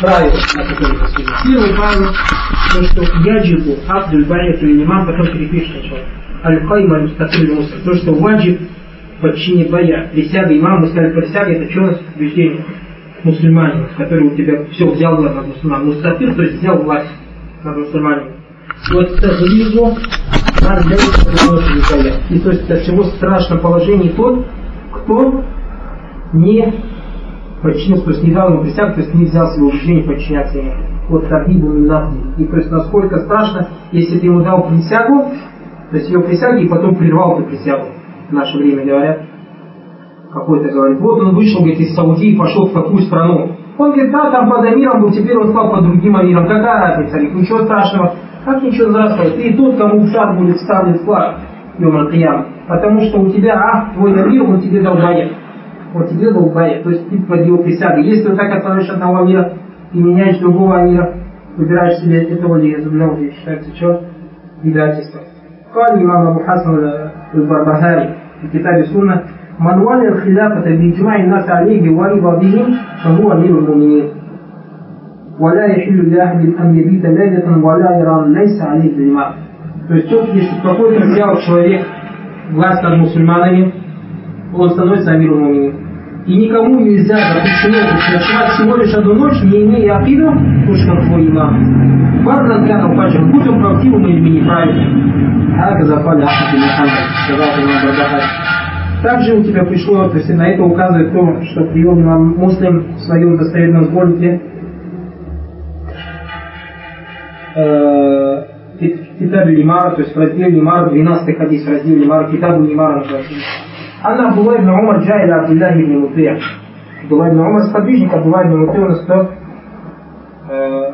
правила, на которые. Первое правило, то, что яджибу абдуль байят или имам, потом перепишет сначала. Аль-Хайма мустакиль мусор. То, что ваджиб подчинить бая. Присяга имама, мы сказали, присяга это что у нас убеждение? Мусульманин, который у тебя все взял власть над мусульманином. Мустафир, то есть взял власть над мусульманином. Вот тазлизу и то есть до всего страшном положении тот, кто не подчинился, то есть не дал ему присягу, то есть не взял себе убеждение подчиняться ему. Вот табибу минафни. И то есть насколько страшно, если ты ему дал присягу, то есть ее присяги, и потом прервал эту присягу. В наше время говорят, какой-то говорит, вот он вышел, говорит, из Саудии, пошел в такую страну. Он говорит, да, там под Амиром был, теперь он стал под другим Амиром. Какая разница? Говорит, ничего страшного. Как ничего страшного? Ты и тот, кому в шаг будет ставлен флаг, Йома Потому что у тебя, а, твой Амир, он тебе дал баят вот тебе был байя, то есть ты под его присягой. Если ты так оставишь одного мира и меняешь другого мира, выбираешь себе этого ли язубля, уже считается что? Предательство. قال الإمام أبو حسن البربهاري في كتاب السنة من ولي الخلافة بإجماع الناس عليه ورضا به فهو أمير المؤمنين ولا يحل لأحد أن يبيت ليلة ولا يرى ليس عليه بالإمام То есть, если какой-то взял человек власть над мусульманами, он становится амиром муминин. И никому нельзя запрещено ночевать всего лишь одну ночь, не имея акиду, уж как твой имам. Барна глянул пачем, будь он правдивым или неправильным. Ага, запали Ахмад Мухаммад, сказал имам Бардахай. Также у тебя пришло, то есть на это указывает то, что привел имам Муслим в своем достоверном сборнике э, Китабу Лимара, то есть в разделе Лимара, 12 хадис в разделе Лимара, Китабу Лимара называется. Анна Абдулла ибн Умар Джайда Абдуллах ибн Мутия. Абдулла ибн Умар сподвижник, Абдулла ибн Мутия у нас кто? Э,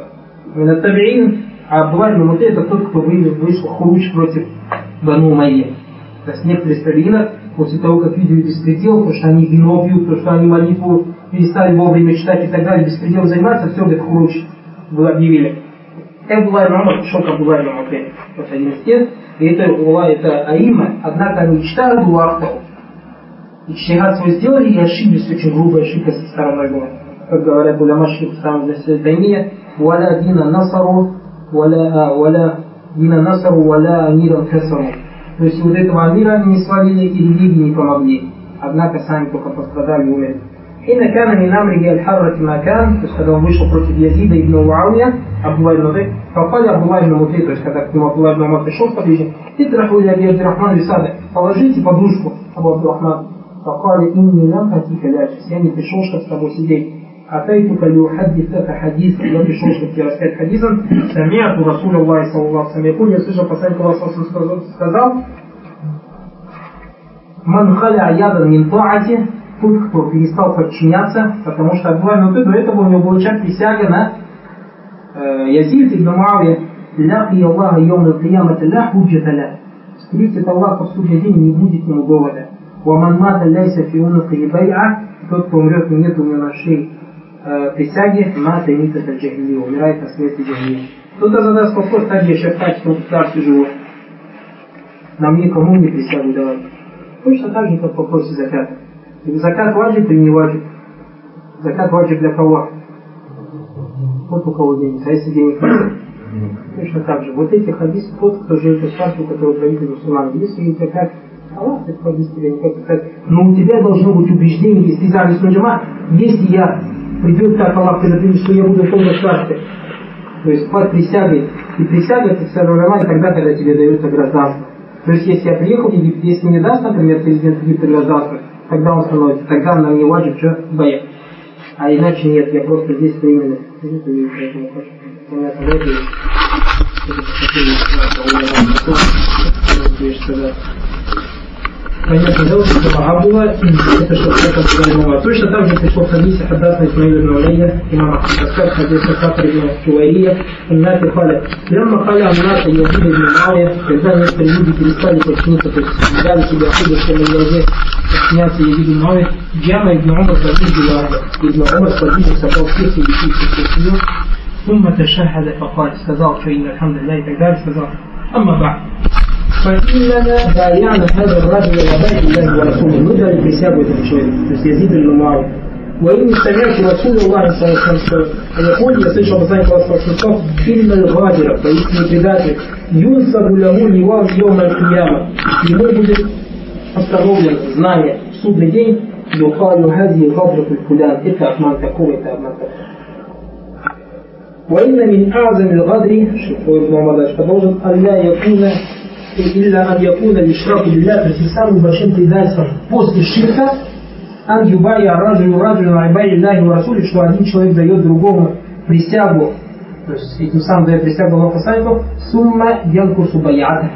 Минатабиин, а Абдулла ибн Мутия это тот, кто вышел хуруч против Бану Майя. То есть некоторые стабилины после того, как видели беспредел, то, что они вино пьют, то, что они молитву перестали вовремя читать и так далее, беспределом заниматься, все, как хуруч, вы объявили. Это была Умар пришел к Абдулла ибн Мутия. Вот один из тех, и это, была это Аима, однако они читают Дуахтау, Ичтихад свой сделали и ошиблись, очень грубая ошибка со стороны была. Как говорят Буляма Шейх Сам Таймия, «Валя дина насару, валя, а, валя дина насару, валя амирам касару». То есть вот этого амира они не свалили и религии не помогли. Однако сами только пострадали и умерли. حين كان من أمره الحرة ما كان то есть когда он вышел против Язида ибн Муавия Абдулла ибн Мутей فقال Абдулла ибн Мутей то есть когда к нему Абдулла ибн Умар пришел с подвижем «Итраху или Аби Абдурахман Лисада» положите подушку Абу Абдурахман فقال إني لم أتيك لاجس يعني пришел, чтобы с тобой сидеть أتيتك لأحدثك حديثا я пришел, чтобы тебе рассказать хадисом سمعت رسول الله صلى الله عليه وسلم يقول я слышал посланник Аллаха сказал من خلع ядан мин таати тот, кто перестал подчиняться, потому что Абдулlah ну, до этого у него была часть присяга на э, Язид ибн Муавия «Ляхи Аллаха йом al-qiyamati ла худжата ля» Встретит Аллаха в судный день, не будет ему довода. Уаман мата ляйса фиунука и бай'а, тот, кто умрет, но нет у него на шее э, присяги, мата и мита джахили, умирает на смерти джахили. Кто-то задаст вопрос, так же шахтать, что он в царстве живет. Нам никому не присягу давать. Точно так же, как в вопросе заката. Закат ваджиб или не важен. Закат важен для кого? Вот у кого денег. А если денег нет? Точно так же. Вот эти хадисы, тот, кто живет в царстве, который правитель мусульман, если есть закат, но у тебя должно быть убеждение, если ты Ахлис Джама, если я придет так Аллах предопределит, что я буду в полной царстве, то есть под присягой, и присяга это сформировали тогда, когда тебе дается гражданство. То есть если я приехал в Египет, если мне даст, например, президент Египта гражданство, тогда он становится, тогда на мне ваджиб что боя. А иначе нет, я просто здесь временно понятно дело, что Абдула, это что это имама. Точно так же пришло в хадисе حدثنا إسماعيل بن علي إمام أحمد أسكت حديث الخطر بن جويرية الناس قال لما قال الناس يزيد بن معاوية когда некоторые люди перестали подчиниться, то есть взяли себе отсюда, что мы должны подчиняться Езиду бн Мауе, Джама ибн Умар задвигал Ибн Умар сподвижник собрал всех и всех семью, ثم تشهد فقال сказал, что إن الحمد لله и так далее, сказал, أما بعد فإننا بايعنا هذا الرجل وبيت الله ورسوله мы дали присягу этому человеку, то есть Язид ибн Муавия. وإني سمعت رسول الله صلى الله عليه وسلم يقول я слышал послание Аллаха Христов إن الغادر поистине предатель юнсабу له левал يوم القيامة ему будет установлен знание в судный день يقال هذه غدرة الفلان это обман такой это обман такой وإن من أعظم الغدر شوف ابن عمر дальше продолжит ألا يكون илля ан якуна лишраку билля, то есть самым большим предательством после ширка, ан юбая раджу раджу айбай илляхи ва расули, что один человек дает другому присягу, то есть этим самым дает присягу Аллаху Санику, сумма янкусу баята.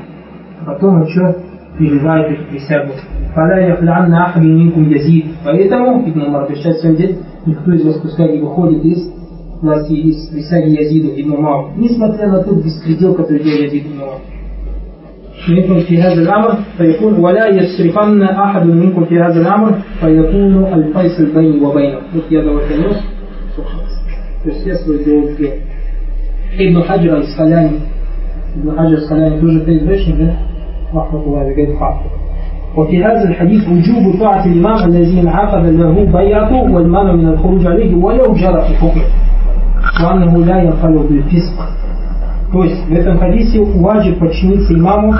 А потом он что переживает эту присягу. Фаля яхлянна ахаду язид. Поэтому, Ибн Умар обещает своим детям, никто из вас пускай не выходит из власти, из присяги Язиду Ибн Умар. Несмотря на тот беспредел, который делает Язид Ибн Умар. منكم في هذا الأمر فيكون ولا يسرفن أحد منكم في هذا الأمر فيكون الفيصل بيني وبينه вот я давай конец то есть я свой долг Ибн Хаджир Аль-Скаляни Ибн Хаджир Аль-Скаляни тоже это известный да? رحمة الله عليه وفي هذا الحديث وجوب طاعة الإمام الذي انعقد له بيعته والمنع من الخروج عليه ولو جرى في حكمه وأنه لا ينخلو بالفسق То есть в этом хадисе ваджиб подчиниться имаму,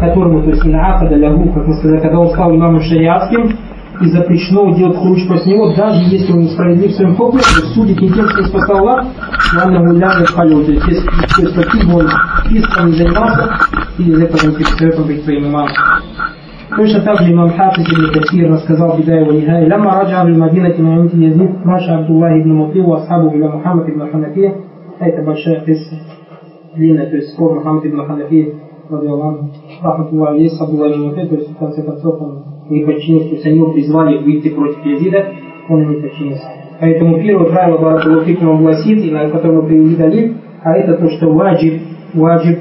которому, то есть инакада лягу, как мы сказали, когда он стал имамом шариатским, и запрещено делать хуруч после него, даже если он несправедлив в своем хокме, судит не тем, что спасал Аллах, ладно гуляет халю, то есть если, то есть каким он иском не занимался, и из этого он перестает быть своим имамом. Точно так же имам Хафиз ибн Касир рассказал Бидая ва Нихай, «Лама раджа в Мадинати на Язид, Маша Абдуллах ибн Мутли, асхабу ила Мухаммад ибн Ханафия». Это большая песня длинная, то есть спор Мухаммад ибн Ханафи, Рахматуллах алейс, Абдулла ибн Мухай, то есть в конце концов он не подчинился, то они его призвали выйти против Язида, он не подчинился. Поэтому первое правило Баракулуфикма гласит, и на котором мы привели далит, а это то, что ваджиб, ваджиб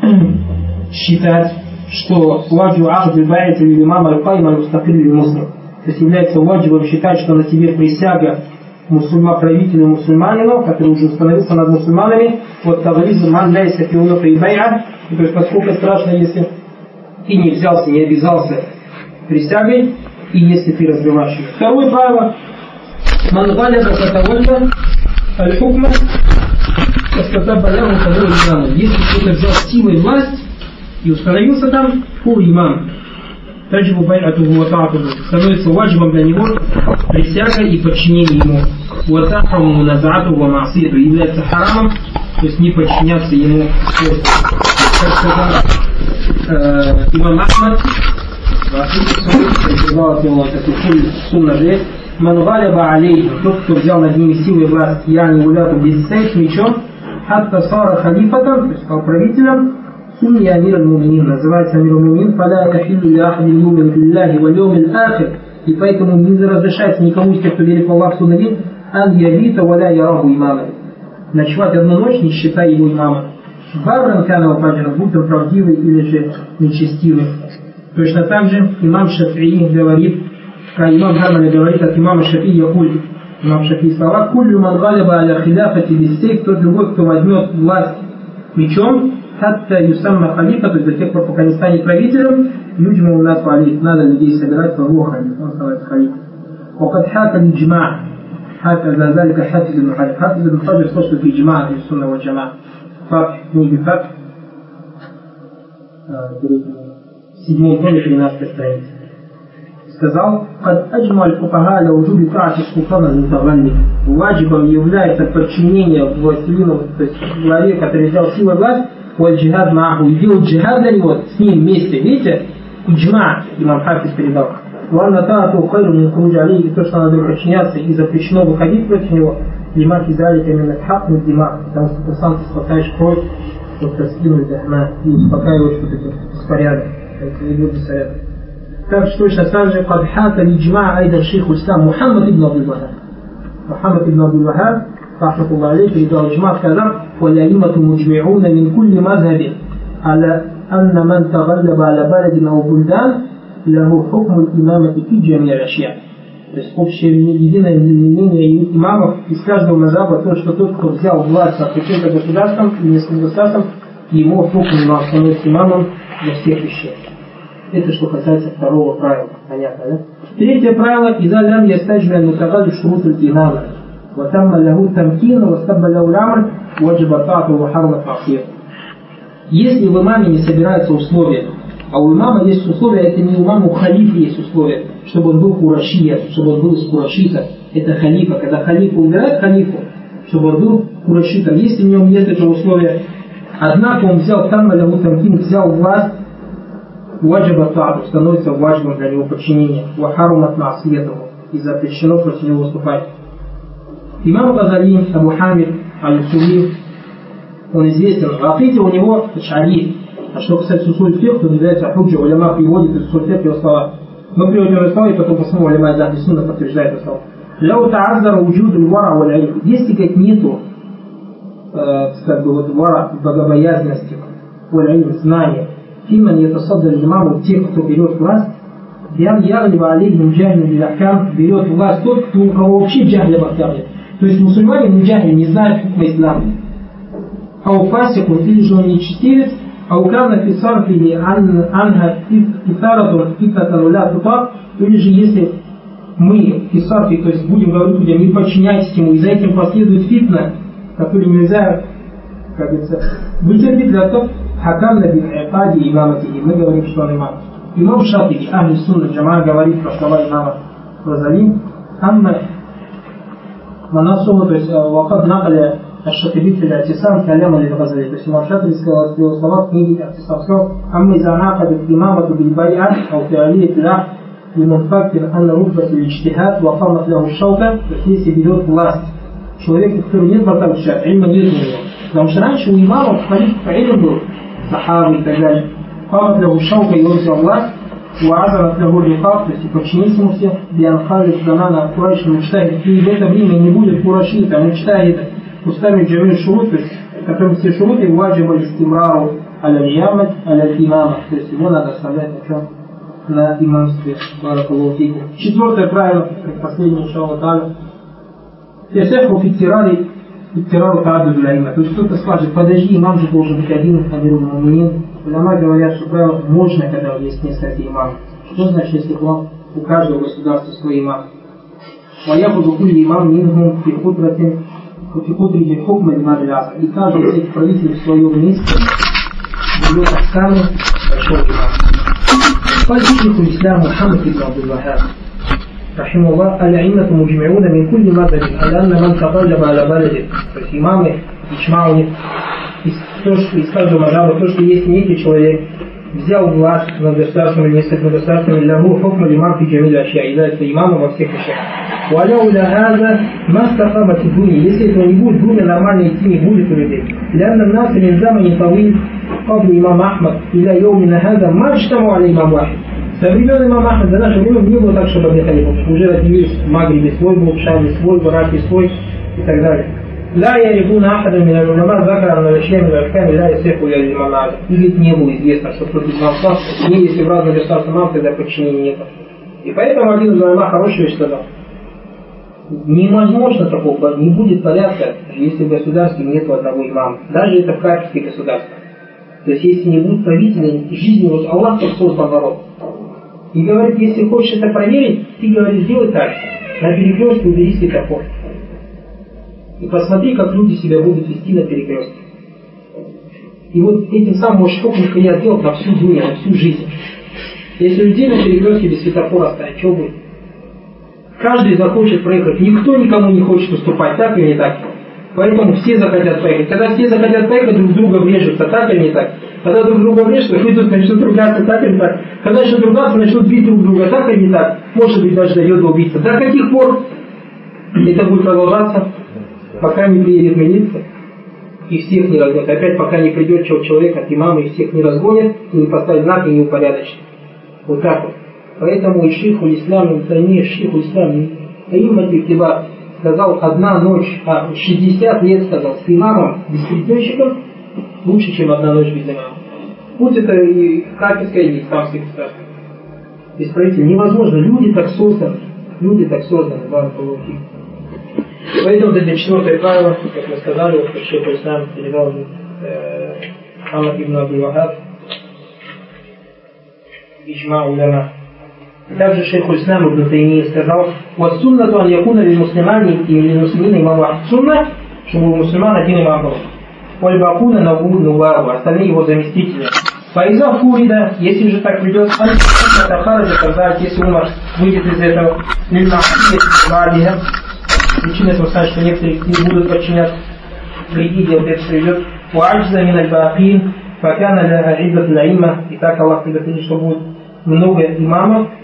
считать, что ваджиб ахд или имам аль-кайм аль-мустакир или муслим. То есть является ваджибом считать, что на тебе присяга мусульма, правителю мусульманину, который уже установился над мусульманами, вот тавализм ман ляйся фиуну и байа, то есть поскольку страшно, если ты не взялся, не обязался присягой, и если ты разбиваешь ее. Второе правило, ман галяба катавальда аль-хукма Кастата баляму того имама. Если кто-то взял силой власть и установился там, фу имам. Таджибу байатуху вататуху. Становится ваджибом для него присяга и подчинение ему. Ватахраму муназату ва маасиету. Является харамом, то есть не подчиняться ему. Как сказал э, имам Ахмад, сказал от него такой сунна же, Ман галиба алей, тот, кто взял над ними силой власть, я не гуляту без сейф мечом, хатта сара халифатом, то есть стал правителем, سمي أمير المؤمنين называется أمير المؤمنين فلا يحل لأحد يؤمن بالله واليوم الآخر и поэтому не разрешается никому из тех, кто верит в Аллах судный день, ан явита валя яраху имама. Ночевать одну ночь, не считая его имама. Барран канава фаджра, будь он правдивый или же нечестивый. Точно так же имам Шафии говорит, а имам Хамали говорит от имама Шафии Якуль. Имам Шафии слова, «Кулю ман галиба аля хиляфати бисей, кто другой, кто возьмет власть мечом, хатта юсамма халифа, то есть до тех пор, пока не станет правителем, юджму у нас валит, надо людей собирать, по халиф, он становится халифом. Вакад хака лиджма, حاك ذلك حافظ بن حجر حافظ بن حجر صوت في إجماع في السنة والجماعة فتح книги فتح седьмом томе 13 страница сказал, قد أجمع الفقهاء على وجوب طاعة السلطان المتغلب. Ваджибом является подчинение властелину, то есть главе, который взял силу власть, вот джихад маху, и делать джихад для него с ним вместе. Видите, джма, имам Хафиз передал. وأن طاعته خير من الخروج عليه i to što إذا في شنو zapriči novu kad في ذلك من الحق من الدماء min al-haq min dima da su poslanci spakaješ kroj od taskinu i zahma i uspakaju očku te sparijade dakle i ljudi sa reda tak što šta kaže kad hata li džma'a ajda šehu islam Muhammad ibn Abdul Wahab Muhammad ibn Abdul Wahab رحمة الله عليه في دعاء الجماعة كذا والأئمة مجمعون من كل مذهب على أن من تغلب على بلد أو بلدان له حكم الإمامة في جميع الأشياء. То есть общее единое мнение имамов из каждого мазаба то, что тот, кто взял власть над каким-то государством или нескольким государством, ему хукм имам становится имамом для всех вещей. Это что касается второго правила. Понятно, да? Третье правило. Иза лям ястаджми аль-мутагаду шурут аль-имама. وتم له التمكين واستب له الأمر وجب طاعته وحرمت معصيته. Если в имаме не собираются условия, а у имама есть условия, это не у имама, у халифа есть условия, чтобы он был курашия, чтобы он был из курашита. Это халифа. Когда халифа убирает халифу, чтобы он был курашитом. Если в нем нет этого условия, однако он взял там тамкин, взял власть, ваджиба та'ату, становится важным для него подчинение, вахарумат маасиятаху, и запрещено против него выступать. Имам Газали, Абу Хамид, Аль-Сули, он известен. В у него шари. А что касается усуль фих, то является худжа. Уляма приводит из усуль фих его слова. Мы приводим его слова, и потом посмотрим, уляма из Ахли Сунна подтверждает это слово. Ляу та'аззара уджуд вара валь айль. Если как нету, э, как бы вот вара богобоязненности, валь айль знания, фиман ятасаддар имаму, те, кто берет власть, Ян яглива алейхим джахлин бил берет власть тот, кто у кого вообще джахля в То есть мусульмане ну, не джахлин не знают, знает хукма ислама. А у фасикун или же он нечестивец, أو كان في صرفه عن عنها إثارة فتنة ولا تطاق или же если мы в сарфе, то есть будем говорить людям, не подчиняйтесь ему, и за этим последует фитна, который нельзя, как говорится, вытерпеть для того, хакам на бихайкаде имамати, и мы говорим, что он имам. Имам Шатиби, Ахли Сунна Джама говорит про слова имама Розали, Амма Манасума, то есть Вакад Накаля الشاطبي في الاعتصام كلاما للغزالي то есть имам Шатиби сказал в его словах в книге «А'тисам» сказал «Амма إذا عقد الإمامة بالبيعة أو فعلية العهد لمنفكر أن رتبة الاجتهاد وقامت له الشوكة то есть если берет власть человек, у которого нет борта учат, ильма нет у него. Потому что раньше у имамов халиф илм был, сахабы и так далее. قامت له الشوكة и он взял власть وعزمت له الرقاب, то есть и подчинился ему все, بأن Ганана Курайш мечтает, и в это время не будет курашита, мечтает устами джамиль шурут, то есть, которым все шуруты ваджиба истимрару аля ямат аля имама, то есть его надо оставлять на чем? На имамстве. Четвертое правило, как последнее иншалла таля. Ясеху фиттирали фиттирару та'аду То есть кто-то скажет, подожди, имам же должен быть один, амиру муминин. Уляма говорят, что правило можно, когда есть несколько имамов. Что значит, если у каждого государства свой имам? ويأخذ كل إمام منهم في خطبة في قدره حكم الإمام الأعظم и каждый из этих правителей в своем месте берет Ахкамы большого имама. قال شيخ الإسلام محمد بن عبد الوهاب رحمه الله الأئمة مجمعون من كل مذهب على أن من تغلب على بلده то есть имамы, ичма у них из, то, что, из каждого мажаба, то, что есть некий человек, взял власть над государством или несколько государством, лягу хукма имам фи джамиль ашья, является имамом во всех вещах. ولولا هذا ما استقامت الدنيا если этого не будет дуня нормально идти не будет у людей لأن الناس من زمن طويل قبل إمام أحمد إلى يومنا هذا ما اجتمعوا على إمام واحد со времен имама Ахмада до нашего времени не было так, чтобы одни халифы. Уже родились в Магрибе свой был, в Шаме свой, в Ираке свой и так далее. لا يعرفون أحدا من العلماء ذكر أن الأشياء من الأحكام لا يصح إلى الإمام أعلى. Или не было известно, что против имамства, не если в разных государствах имам, тогда подчинения нет. И поэтому один из улама хороший вещь сказал. Невозможно такого, не будет порядка, если в государстве нет одного имама. Даже это в качестве государства. То есть если не будет правителя, жизни вот Аллах так создал народ. И говорит, если хочешь это проверить, ты говоришь, сделай так. На перекрестке убери светофор. И посмотри, как люди себя будут вести на перекрестке. И вот этим самым можешь хоком я сделать на всю дню, на всю жизнь. Если людей на перекрестке без светофора оставить, что будет? Каждый захочет проехать. Никто никому не хочет уступать, так или не так? Поэтому все захотят поехать. Когда все захотят поехать, друг друга врежутся, так или не так? Когда друг друга врежутся, выйдут, начнут ругаться, так или не так? Когда начнут ругаться, начнут бить друг друга, так или не так? Может быть, даже дойдет до убийства. До каких пор это будет продолжаться? Пока не приедет милиция и всех не разгонит. Опять пока не придет человек от имама и всех не разгонит, и не поставит знак и не упорядочит. Вот так вот. Поэтому шейху ислам, Тайми, шейху ислам, Итиба сказал, одна ночь, а 60 лет сказал, с имамом, без перекрестчиком, лучше, чем одна ночь без имама. Будь это и кафирское, и исламское государство. Без правителя невозможно. Люди так созданы. Люди так созданы. Баракалуфи. Поэтому это четвертое правило, как мы сказали, вот шейх Ислам передал э, Хамад ибн Абдул Вахаб, иджма уляма. Также шейх Ислам Ибн Тайми сказал, вот суннату ан якуна лил муслимани и лил муслимина имама сунна, чтобы у мусульман один имам был. Валь бакуна наву нувару, остальные его заместители. Фаиза Фурида, если же так придет, Тахараджа, тогда, если Умар выйдет из этого, причина этого значит, что некоторые не будут подчиняться религии, вот это придет, Уаджза мин аль-баакин, факана ля и так Аллах предопределит, что будет много имамов,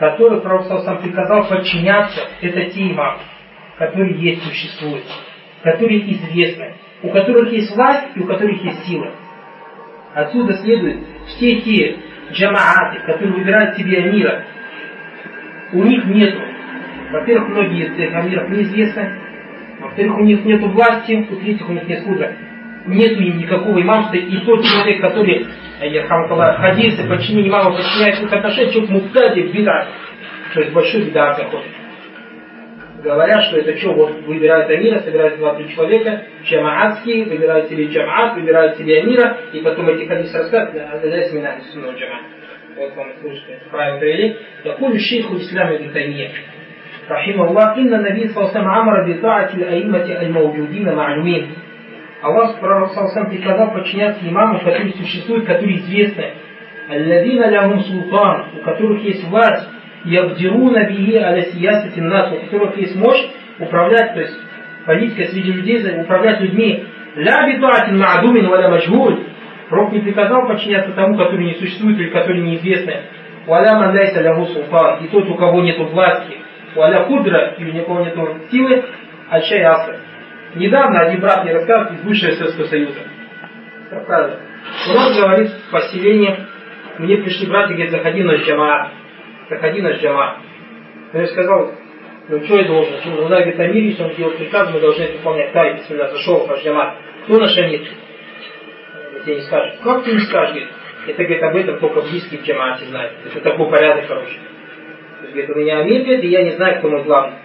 которых Пророк сам приказал подчиняться, это те имамы, которые есть, существуют, которые известны, у которых есть власть и у которых есть сила. Отсюда следует все те джамааты, которые выбирают себе амира, у них нет, во-первых, многие из этих амиров неизвестны, во-вторых, у них нет власти, в-третьих, у них нет худра Нет им никакого имамства, и тот человек, который хадисы, подчинение имама подчиняется их отношениям, что муктади беда, то есть большой беда заходит. Говорят, что это что, вот выбирают амира, собирают два-три человека, джамаатские, выбирают себе джамаат, выбирают себе амира, и потом эти хадисы рассказывают, а здесь меня сунна джамаат. Вот вам слышите, правильно привели. يقول الشيخ الإسلام ابن تيمية رحمه الله إن النبي صلى الله عليه وسلم أمر بطاعة الأئمة الموجودين معلومين Аллах сам приказал подчиняться имамам, которые существуют, которые известны. Алладина лягум султан, у которых есть власть, ябдируна бихи аля сиясати нас, у которых есть мощь управлять, то есть политика среди людей, управлять людьми. Ля битуатин ма'адумин валя мажгуль. Пророк не приказал подчиняться тому, который не существует или который неизвестный. Валя манляйса лягу султан. И тот, у кого нет власти. Валя кудра, или у кого нет силы, ачай аср. Недавно один брат мне рассказывал из бывшего Советского Союза. У нас, говорит, в поселении мне пришли братья, говорит, заходи на джама. Заходи на джама. Я сказал, ну что я должен? Ну, надо, говорит, если он делает приказ, мы должны это выполнять. Да, бисмилля, зашел в джама. Кто наш Амир? Тебе не скажет. Как ты не скажешь? Это, говорит, об этом только близкие в джамате знают. Это такой порядок, короче. То есть, говорит, у меня Амир, говорит, и я не знаю, кто мой главный.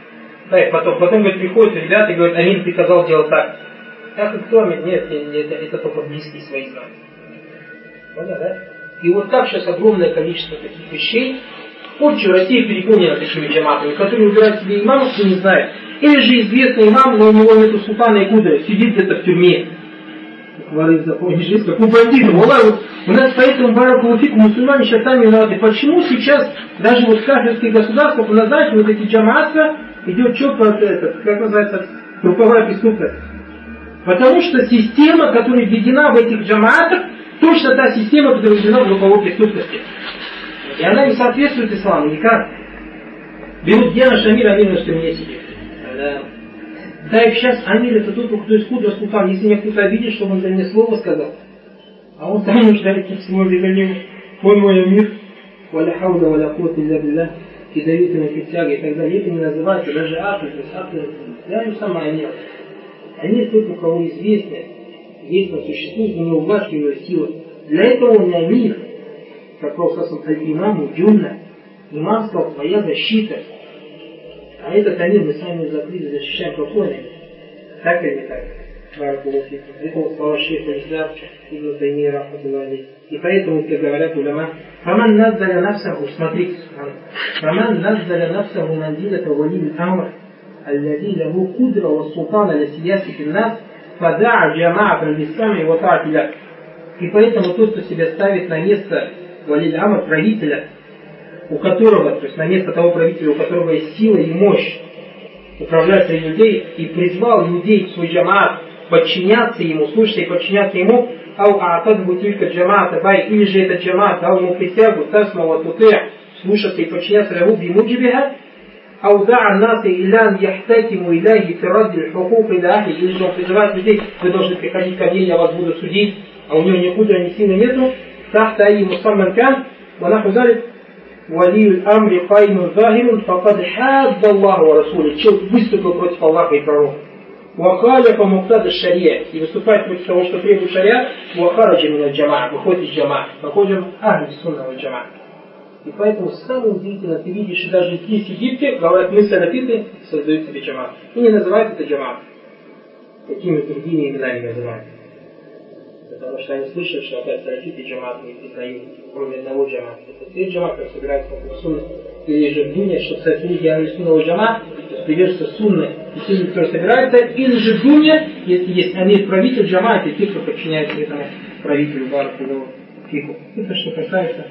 Да, и потом, потом говорит, приходят ребята и говорят, Амин приказал делать так. Так и кто Амин? Нет, это, это только близкие свои знания. Понял, да? И вот так сейчас огромное количество таких вещей. Позже Россия переполнена такими джаматами, которые выбирают себе имамов, кто не знает. Или же известный имам, но у него нету султана и кудра, сидит где-то в тюрьме. Говорит, запомнишь, жизнь, как у бандитов. Вот, у нас поэтому Баракулуфик, мусульмане сейчас сами виноваты. Почему сейчас даже вот в кафирских государствах знаете, вот эти джамаатства, идет четко, это, как называется, групповая преступность. Потому что система, которая введена в этих джамаатах, точно та система, которая введена в групповой преступности. И она не соответствует исламу никак. Берут Диана Шамир, Амир на стене сидит. Да и сейчас Амир это тот, кто из худра султан. Если меня кто-то обидит, чтобы он за мне слово сказал. А он сам нуждается в слове за него. Он мой Амир. Валя хауля валя кот илля кидаютами присяга и так далее, это не называется даже акты, то есть акты, да, и самое нет. Они тот, у кого известно, есть существует, у него власть, у него сила. Для этого не амир, как Пророк имаму джунна, имам сказал, твоя защита. А этот амир мы сами закрыли, защищаем какой Так или не так? Это слова шейха Ислам, Ибн Тайми, Рахматуллахи. И поэтому, как говорят уляма, فمن نزل نفسه смотрите, فمن نزل نفسه منزلة ولي الأمر الذي له قدرة والسلطان لسياسة الناس فدع جماعة بالسمع وطاعة له. И поэтому тот, кто себя ставит на место валиль амр, правителя, у которого, то есть на место того правителя, у которого есть сила и мощь управлять среди людей, и призвал людей в свой джамаат подчиняться ему, слушаться и подчиняться ему, ау аатадху тилька джамаата бай, или же этот джамаат дал ему присягу, тасма ва тутея, слушаться и подчиняться ему бимуджибиха, أو دعا الناس إلى أن يحتكموا إليه في رد الحقوق إلى أهله или же он призывает людей, вы должны приходить ко мне, я вас буду судить, а у него ни худра, ни сильно нету, تحت أي مسمى كان ونحو ذلك вали амри каймун захирун факад хадда Аллаху Расуля. Человек выступил против Аллаха и пророка. Вахаля по муктада шария и выступает против того, что требует шария, вахараджа мина джама, выходит из джама. Выходим ахли сунного джама. И поэтому самое удивительное, ты видишь, даже здесь в Египте, говорят, мы салафиты, создают себе джамат. И не называют это джамат. Такими другими именами называют. Потому что они слышат, что опять салафиты джамат не признают, кроме одного джамата. Это все джамат, которые собираются по сунны. Или же думают, что салафиты ахли сунного джама, приверженцы сунны, сунны, которые собираются, или же думают, если есть они правитель джамата, и те, кто подчиняется этому правителю Бараку Фику. Это что касается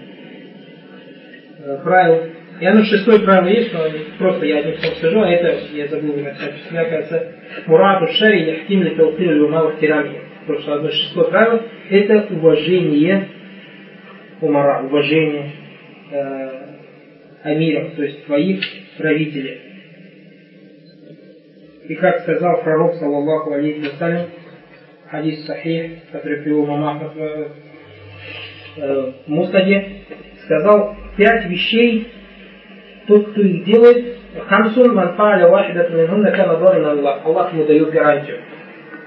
Э, правил. И оно шестое правило есть, но просто я одним словом скажу, а это я забыл написать. Мне кажется, Мураду Шари Яхтим Литаутиль Lumал Тирами. Потому что одно шестое правило – это уважение умара, уважение э, амиров, то есть твоих правителей. И как сказал пророк, саллаллаху алейхи вассалям, хадис сахих, который привел Мамах в э, Мусаде, сказал, пять вещей, тот, кто их делает, хамсун ман фааля вахидат минхунна кама на Аллах. Аллах ему дает гарантию.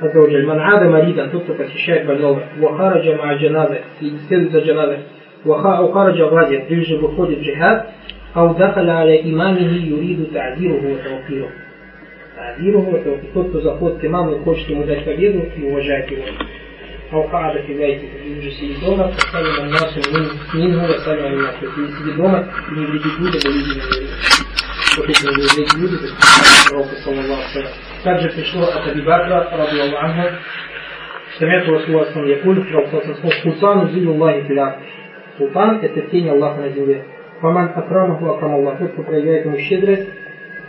Аззаваджаль. Ман ада маридан, тот, кто посещает больного. Вахараджа ма джаназа, следует за джаназой. Вахараджа гази, прежде выходит джихад. أو دخل على إمامه يريد تعذيره وتوقيره. تعذيره وتوقيره. Тот, кто заходит к имаму и хочет ему дать победу и уважать его. أو قاعد في بيته или сидит дома, فسلم الناس منه وسلم الناس. То есть сидит дома и не вредит людям, а люди не вредят. Вот эти не вредят люди, то есть пророка, саллаллаху Также пришло от Аби Бакра, ради Аллаху, سمعت رسول الله صلى الله عليه وسلم يقول سلطان ذل الله في الأرض Султан – это тень Аллаха на земле. Фаман акрамаху акрам Аллах. Тот, кто проявляет ему щедрость,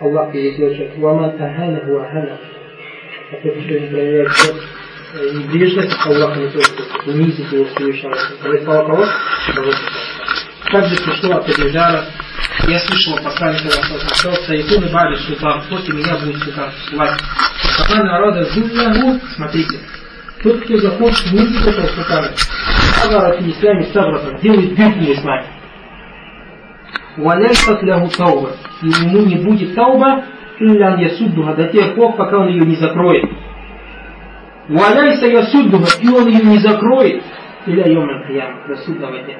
Аллах его сделает. Ваман аханаху ахана. А тот, кто не проявляет небрежность Аллах не то, что унизить его Всевышнего. Слова кого? Также пришло от Эбижара, я слышал посланника сказал, Саикун и Бали Султан, после меня будет Султан, власть. Пока народа Зуллаху, смотрите, тот, кто захочет унизить этого Султана, Агара в исламе сабрата, делает дырку в исламе. Валяйсат лягу тауба, и ему не будет тауба, иллян ясуддуха, до тех пор, пока он ее не закроет. Валяйся я судного, и он ее не закроет. Или йома кьям, до судного дня.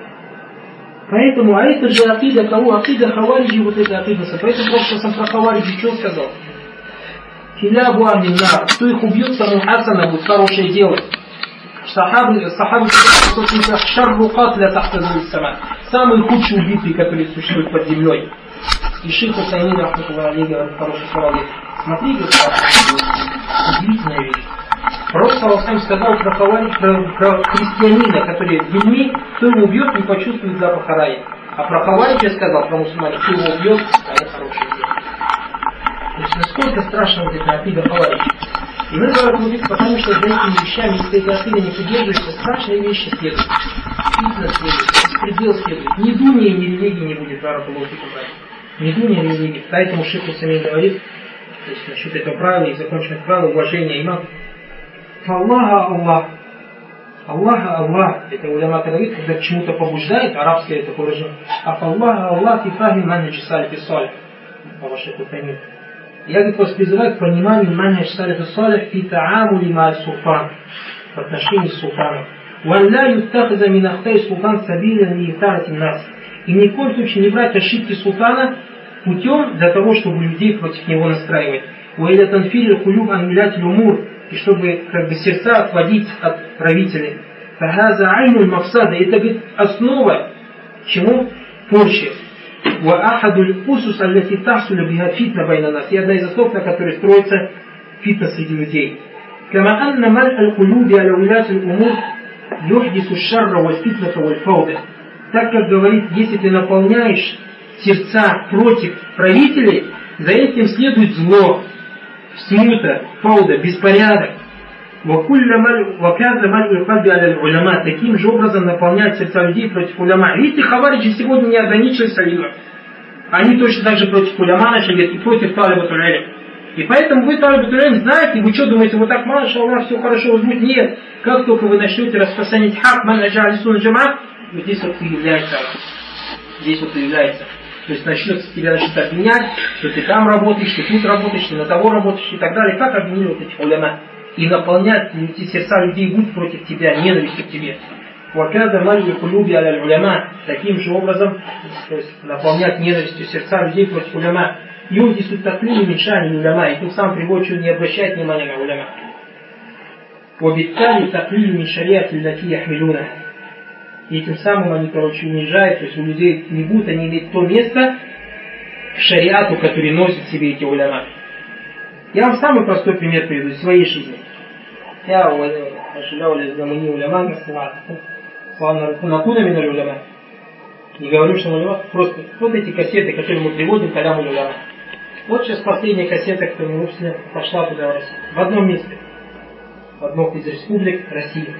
Поэтому, а это же акида кого? Акида Хавариджи, вот это акида. Поэтому просто сам про Хавариджи что сказал? Хилябу аминар, кто их убьет, тому Хасана будет хорошее дело. Сахабы, сахабы, шарру катля тахтазу сама. Самые худшие убитые, которые существуют под землей. И Ших Хусайнин, Рахматуллах, говорит хороший слова. Смотри, удивительная вещь. Пророк Саласам сказал про, про, про христианина, который в дерьме, кто его убьет, не почувствует запах рая. А про Хаварича сказал, про мусульманина, кто его убьет, а это хорошее дело. То есть насколько страшно вот эта акида Хаварича. И мы говорим, вот потому что за этими вещами, если эти акиды не придерживаются, страшные вещи следуют. Действительно следуют, предел следует. Ни дуния, ни религии не будет, Баракулухи Ни дуния, ни религии. Поэтому Шейх Усамин говорит, то есть насчет этого правила и законченных правил уважения имам, Аллаха Аллах. Аллаха Аллах. Это уляма говорит, когда к чему-то побуждает, арабское это выражение. А Аллаха Аллах и фахим манхидж салифи салих. По вашей кухне я говорит, вас призываю к пониманию манеж салих и салих и тааму лима султан в отношении султанов. Валля юстахаза минахтай султан сабиля не нас. И ни в коем случае не брать ошибки султана путем для того, чтобы людей против него настраивать. Уэля танфири хулюб анмилять люмур. И чтобы как бы сердца отводить от правителей. Фагаза айну мавсада. Это, говорит, основа чему? Порчи. И одна из основ, на которой строится фитна среди людей. كما أن ملء القلوب على ولاة الأمور يحدث الشر والفتنة والفوضى. Так как говорит, если ты наполняешь сердца против правителей, за этим следует зло, смута, фауда, беспорядок. Ваказа маль кальби аля уляма. Таким же образом наполняет сердца людей против уляма. Видите, хавариджи сегодня не ограничились алима. Они точно так же против уляма начали и против талиба туляля. И поэтому вы талиба туляля знаете, вы что думаете, вот так, маша Аллах, все хорошо возьмут? Нет. Как только вы начнете распространять хак, ман аджали джама, вот здесь вот и является здесь вот появляется. То есть начнет тебя начнут обвинять, что ты там работаешь, ты тут работаешь, ты на того работаешь и так далее. Как вот этих уляма? И наполнять сердца людей будут против тебя, ненавистью к тебе. Ваказа мальли кулюби аля улема, Таким же образом, то есть наполнять ненавистью сердца людей против уляма. Люди сутаклили мечами уляма, и тем сам приводит, что не обращает внимания на уляма. Вабиттали таклили мишарият ляти яхмилюна. И тем самым они, короче, унижают, то есть у людей не будут они иметь то место в шариату, который носит себе эти улема. Я вам самый простой пример приведу из своей жизни. Я, я, я, я, я, я, я, я, не говорю, что уляма, просто вот эти кассеты, которые мы приводим, калям уляма. Вот сейчас последняя кассета, которую мы пошла туда в одном месте в одной из республик России.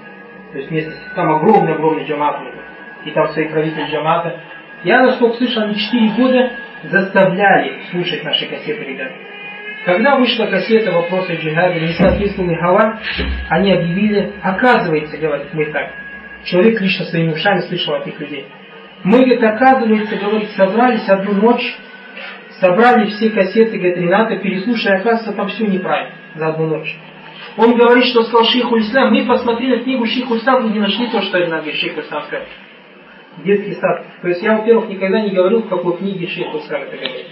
То есть место, там огромный-огромный джамат, и там свои правители джамата. Я, насколько слышал, они 4 года заставляли слушать наши кассеты, ребята. Когда вышла кассета «Вопросы джихада» не соответствовали Хава, они объявили, оказывается, говорит, мы так, человек лично своими ушами слышал от этих людей. Мы, говорит, оказывается, говорит, собрались одну ночь, собрали все кассеты, говорит, Рената, переслушали, оказывается, там все неправильно за одну ночь. Он говорит, что сказал Шейху Ислам. Мы посмотрели книгу Шейху Ислам и не нашли то, что надо Шейху Ислам сказать. Детский сад. То есть я, во-первых, никогда не говорил, в какой книге Шейху Ислам это говорит.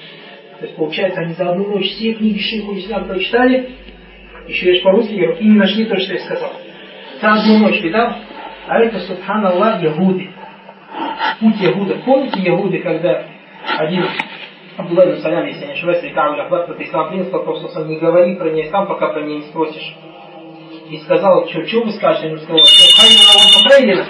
То есть получается, они за одну ночь все книги Шейху Ислам прочитали, еще лишь по-русски говорю, и не нашли то, что я сказал. За одну ночь, видал? А это, субханаллах, Ягуды. Путь Ягуда. Помните Ягуды, когда один Абдулlah ибн Салям, если я не ошибаюсь, или Кааб Ахбат, это ислам принес, просто не говори про нее сам, пока про нее не спросишь и сказал, что, что вы скажете? Он сказал, что Хайна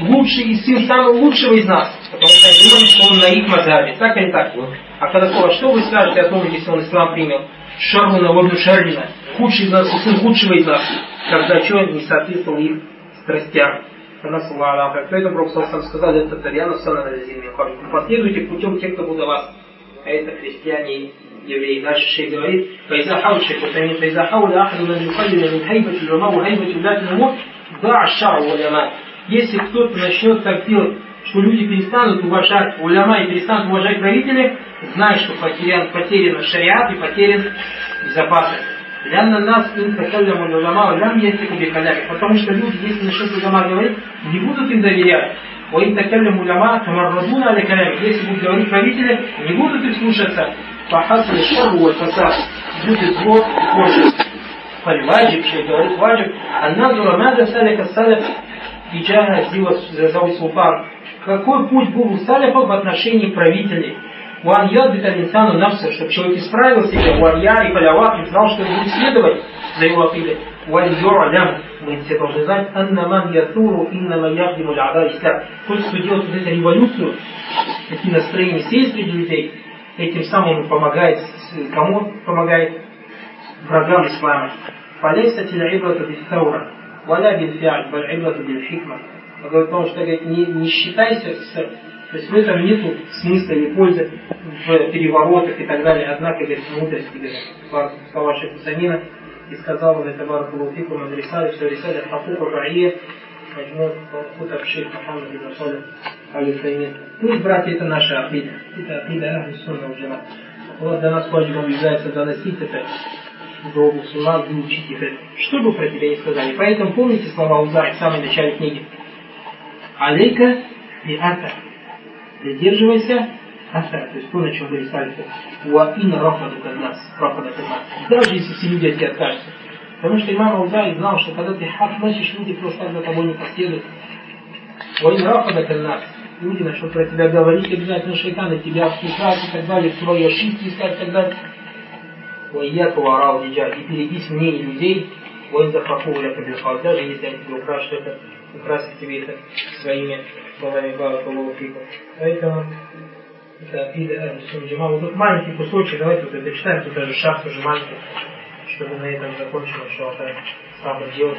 лучший из сын самого лучшего из нас. Потому что они думали, что он на их мазабе. Так или так? А когда сказал, что вы скажете о том, если он ислам принял? Шармуна вобну Шарлина, худший из нас, сын худшего из нас. Когда что не соответствовал их страстях. Она саллаллаху Поэтому Пророк сказал, это тарьяна саналазин Последуйте путем тех, кто будто вас. А это христиане евреи. Дальше шейх говорит, «Фаиза хаул шейх Хусейн, фаиза хаул ахаду ман юхаллина мин хайбати льума, у хайбати да шар уляма». Если кто-то начнет так делать, что люди перестанут уважать уляма и перестанут уважать правителей, знай, что потерян, потерян шариат и потерян безопасность. Лянна нас им такаляму уляма, лям ястику бикалями. Потому что люди, если насчет уляма говорит, не будут им доверять. Во им такаляму уляма, тамарразуна али калями. Если будут говорить правители, не будут их слушаться. Фахасу и шару валь фасад. Будет зло и позже. Фальваджиб, что говорит ваджиб. Анна зурамада саляка саляк. Иджага зива зазавы султан. Какой путь был у саляфов в отношении правителей? Уан ядбита инсану навса, чтобы человек исправил себя, уан яр и палявах, и знал, что он будет следовать за его акидой. Уан йо'алям, мы все должны знать, анна ман ятуру, инна ма яхдиму ля'ада исля. Тот, кто делает вот эту революцию, эти настроения сесть среди людей, этим самым он помогает, кому помогает? Врагам ислама. Фалейсати л'ибрату бифтаура, валя бильфиаль, баль ибрату бильхикма. Он говорит, потому что говорит, не, не считайся то есть в этом нет смысла и пользы в переворотах и так далее. Однако, говорит, мудрости, говорит, слова Шейха Самина, и сказал он это Баракулуфику Рисале, что Рисале Хакука Раия, Маджмур Хутаб Шейх Мухаммад Ибн Солих Алифайнин. Ну братья, это наша акида. Это акида Ахли Сунна Уджама. Вот для нас ваджибом является доносить это до мусульман и учить их это. Что бы про тебя не сказали. Поэтому помните слова Узай в самом начале книги. Алейка и Ата. Придерживайся Ата. То есть то, на чем были сальфы. Уаин рафаду нас. Рафаду нас. Даже если все люди от тебя откажутся. Потому что имам Аузай знал, что когда ты хак носишь, люди просто так за тобой не последуют. Уаин рафаду нас люди начнут про тебя говорить, обязательно шайтаны тебя обсуждать и так далее, твои ошибки искать и так далее. Вайяк варал диджа, и берегись мнений людей, войн захафу ляка даже если они тебе украшут это, украсят тебе это своими словами Баракаллаху фику. Поэтому это акида Джама. Вот тут маленький кусочек, давайте вот это читаем, тут даже шаг уже маленький, чтобы на этом закончилось, что это самое делать.